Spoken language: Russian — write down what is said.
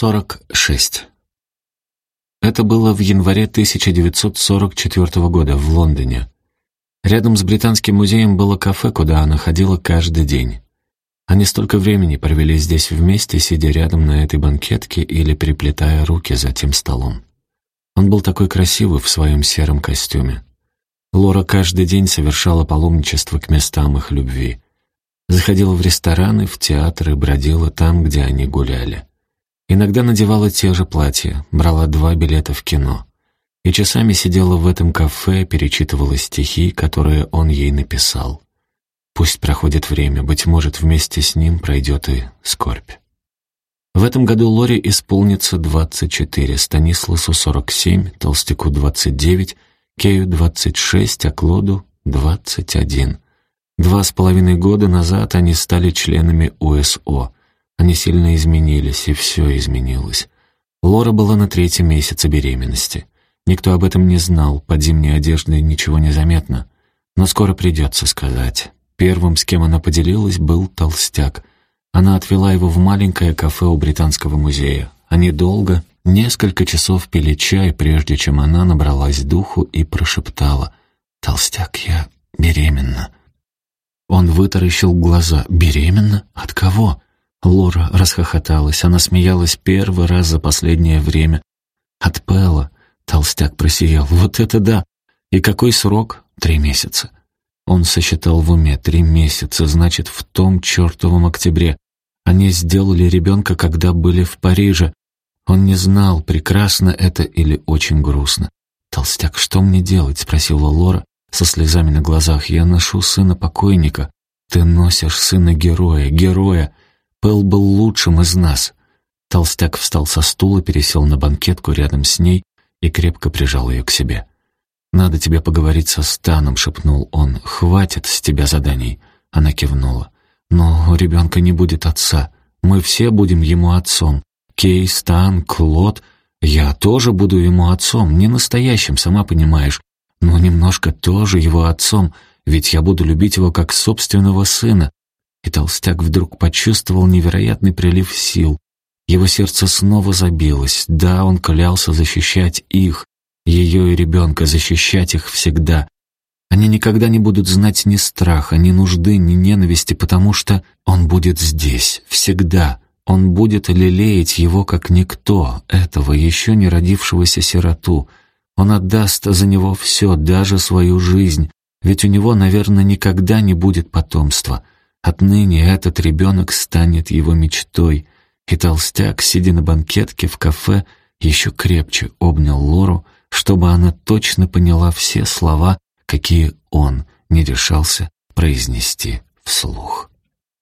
46. Это было в январе 1944 года в Лондоне. Рядом с Британским музеем было кафе, куда она ходила каждый день. Они столько времени провели здесь вместе, сидя рядом на этой банкетке или переплетая руки за тем столом. Он был такой красивый в своем сером костюме. Лора каждый день совершала паломничество к местам их любви. Заходила в рестораны, в театры, бродила там, где они гуляли. Иногда надевала те же платья, брала два билета в кино. И часами сидела в этом кафе, перечитывала стихи, которые он ей написал. Пусть проходит время, быть может, вместе с ним пройдет и скорбь. В этом году Лоре исполнится 24, Станисласу 47, Толстяку 29, Кею 26, а Клоду 21. Два с половиной года назад они стали членами УСО. Они сильно изменились, и все изменилось. Лора была на третьем месяце беременности. Никто об этом не знал, под зимней одеждой ничего не заметно. Но скоро придется сказать. Первым, с кем она поделилась, был толстяк. Она отвела его в маленькое кафе у Британского музея. Они долго, несколько часов пили чай, прежде чем она набралась духу и прошептала «Толстяк, я беременна». Он вытаращил глаза. «Беременна? От кого?» Лора расхохоталась. Она смеялась первый раз за последнее время. «От Пэла». Толстяк просиял. «Вот это да! И какой срок?» «Три месяца». Он сосчитал в уме. «Три месяца, значит, в том чертовом октябре. Они сделали ребенка, когда были в Париже. Он не знал, прекрасно это или очень грустно. «Толстяк, что мне делать?» — спросила Лора, со слезами на глазах. «Я ношу сына покойника. Ты носишь сына героя, героя. Пэл был лучшим из нас». Толстяк встал со стула, пересел на банкетку рядом с ней и крепко прижал ее к себе. «Надо тебе поговорить со Станом», — шепнул он. «Хватит с тебя заданий». Она кивнула. «Но у ребенка не будет отца. Мы все будем ему отцом. Кей, Стан, Клод. Я тоже буду ему отцом. Не настоящим, сама понимаешь но немножко тоже его отцом, ведь я буду любить его как собственного сына. И толстяк вдруг почувствовал невероятный прилив сил. Его сердце снова забилось. Да, он клялся защищать их, ее и ребенка, защищать их всегда. Они никогда не будут знать ни страха, ни нужды, ни ненависти, потому что он будет здесь, всегда. Он будет лелеять его как никто, этого еще не родившегося сироту — он отдаст за него все, даже свою жизнь, ведь у него, наверное, никогда не будет потомства. Отныне этот ребенок станет его мечтой. И толстяк, сидя на банкетке в кафе, еще крепче обнял Лору, чтобы она точно поняла все слова, какие он не решался произнести вслух.